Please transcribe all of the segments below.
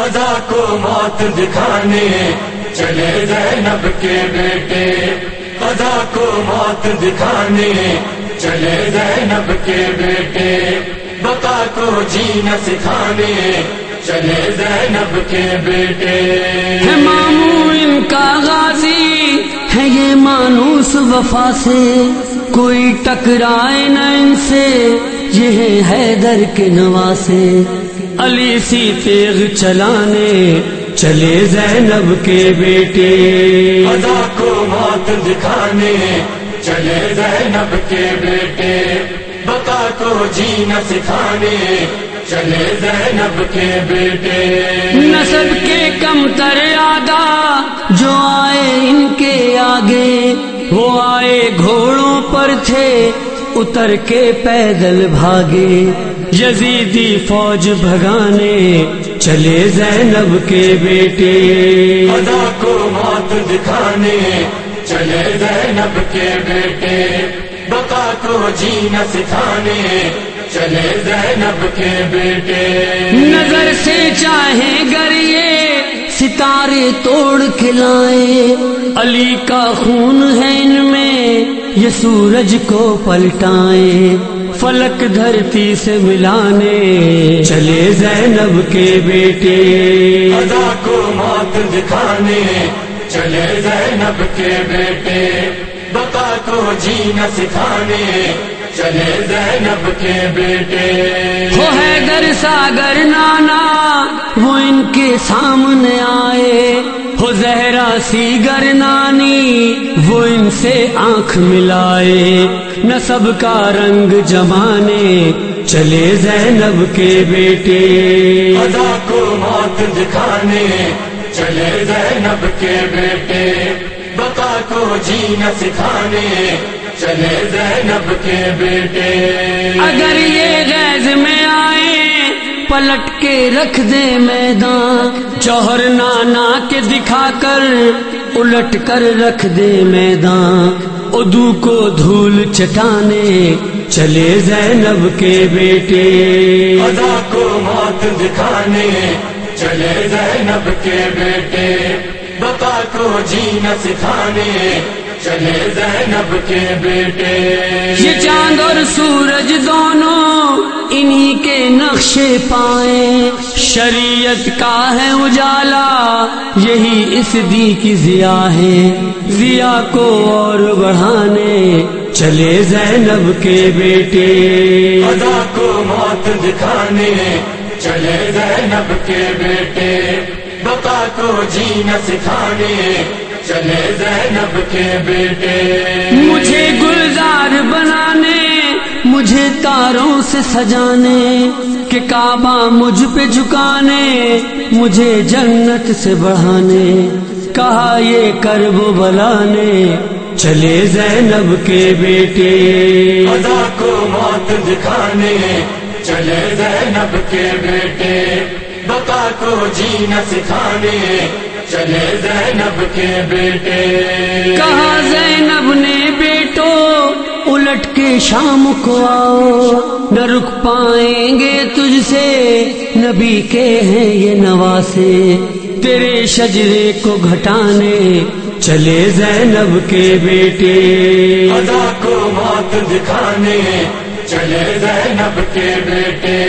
ادا کو موت دکھانے چلے زینب کے بیٹے۔ ادا کو موت دکھانے چلے زینب کے بیٹے۔ بقا کو جینا سکھانے چلے زینب کے بیٹے۔ ہے مامو ان کا غازی، ہے یہ مانوس وفا سے۔ کوئی ٹکرائے نہ ان سے، یہ ہے حیدر کے نواسے۔ علی سی تیغ چلانے چلے زینب کے بیٹے۔ ادا کو موت دکھانے چلے زینب کے بیٹے۔ بقا کو جینا سکھانے چلے زینب کے بیٹے۔ نسب کے کم تر آدھا جو آئے ان کے آگے وہ آئے گھوڑوں پر تھے اتر کے پیدل بھاگے۔ یزیدی فوج بھگانے چلے زینب کے بیٹے۔ ادا کو موت دکھانے چلے زینب کے بیٹے۔ بقا کو جینا سکھانے چلے زینب کے بیٹے۔ نظر سے چاہے گر یہ ستارے توڑ کھلائے علی کا خون ہے ان میں یہ سورج کو پلٹائیں۔ فلک دھرتی سے ملانے چلے زینب کے بیٹے۔ ادا کو موت دکھانے چلے زینب کے بیٹے۔ بقا کو جینا سکھانے چلے زینب کے بیٹے۔ ہو حیدر ساگر نانا وہ ان کے سامنے آئے۔ ہو زہرا سیگر نانی وہ ان سے آنکھ ملائے۔ نصب کا رنگ جمانے چلے زینب کے بیٹے۔ ادا کو موت دکھانے چلے زینب کے بیٹے۔ بقا کو جینا سکھانے چلے زینب کے بیٹے۔ اگر یہ پلٹ کے رکھ دے میدان جوہر نانا کے دکھا کر الٹ کر رکھ دے میدان۔ ادو کو دھول چٹانے چلے زینب کے بیٹے۔ ادا کو موت دکھانے چلے زینب کے بیٹے۔ بقا کو جینا سکھانے چلے زینب کے بیٹے۔ یہ چاند اور سورج دونوں انہی کے نقشے پائیں شریعت کا ہے اجالا یہی اس دی کی ضیا ہے۔ ضیا کو اور بڑھانے چلے زینب کے بیٹے۔ ادا کو موت دکھانے چلے زینب کے بیٹے۔ بقا کو جینا سکھانے چلے زینب کے بیٹے۔ مجھے گلزار بنانے مجھے تاروں سے سجانے کہ کعبہ مجھ پہ جھکانے مجھے جنت سے بڑھانے۔ کہا یہ کرب بلانے۔ چلے زینب کے بیٹے۔ ادا کو موت دکھانے۔ چلے زینب کے بیٹے۔ بقا کو جینا سکھانے۔ چلے زینب کے بیٹے۔ کہا زینب شام کو آؤ نہ رک پائیں گے تجھ سے۔ نبی کے ہیں یہ نواسے تیرے شجرے کو گھٹانے۔ چلے زینب کے بیٹے۔ ادا کو موت دکھانے۔ چلے زینب کے بیٹے۔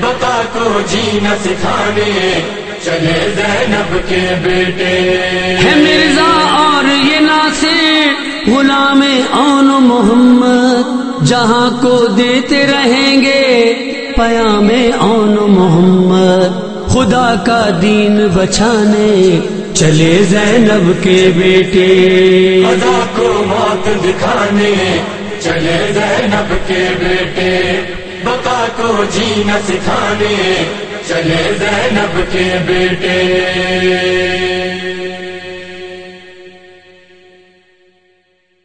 بقا کو جینا سکھانے۔ چلے زینب کے بیٹے۔ ہے مرزا اور یہ ناصر غلام اون محمد۔ جہاں کو دیتے رہیں گے، پیام اون محمد، خدا کا دین بچانے چلے زینب کے بیٹے۔ ادا کو موت دکھانے، چلے زینب کے بیٹے۔ بقا کو جینا سکھانے، چلے زینب کے بیٹے۔